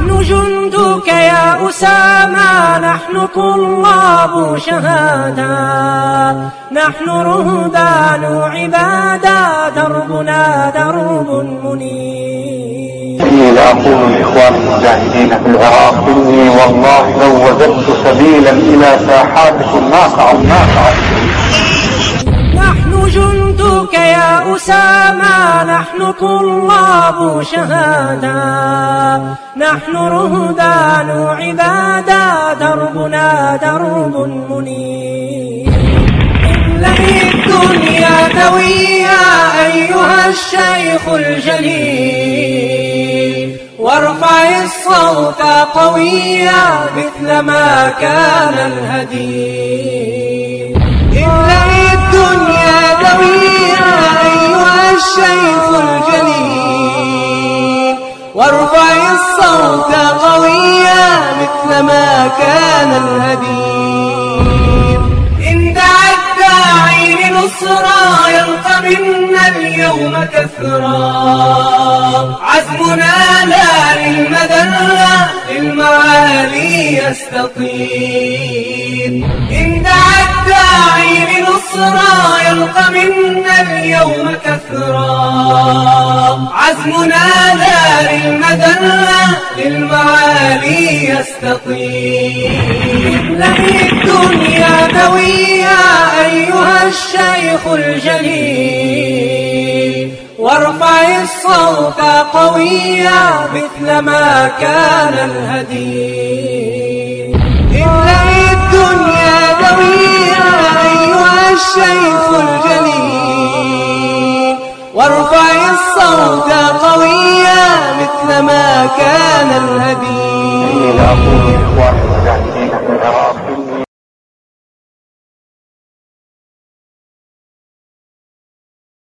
نحن جندك يا أسامة نحن طلاب شهادة. نحن رهبان عبادة دربنا درب منير. إني لأقول لإخواني المجاهدين في العراق إني والله لو وجدت سبيلا إلى ساحاتكم ما فعلت ما نحن جندك يا أسامة نحن طلاب شهادة. نحن رهبان عبادة دربنا درب منير. املئ الدنيا دويا أيها الشيخ الجليل. وارفع الصوت قويا مثل ما كان الهدي وارفع الصوت قويا مثل ما كان الهدي إن دعا الداعي لنصرى يلقى منا اليوم كثرا. عزمنا لا للمذلة للمعالي يستطيل إن دعا الداعي لنصرى يلقى منا اليوم كثرا. عزمنا لا للمذلة للمعالي يستطيل لئن الدنيا دويا أيها الشيخ الجليل. وارفع الصوت قويا مثل ما كان الهدي ما كان الهدي.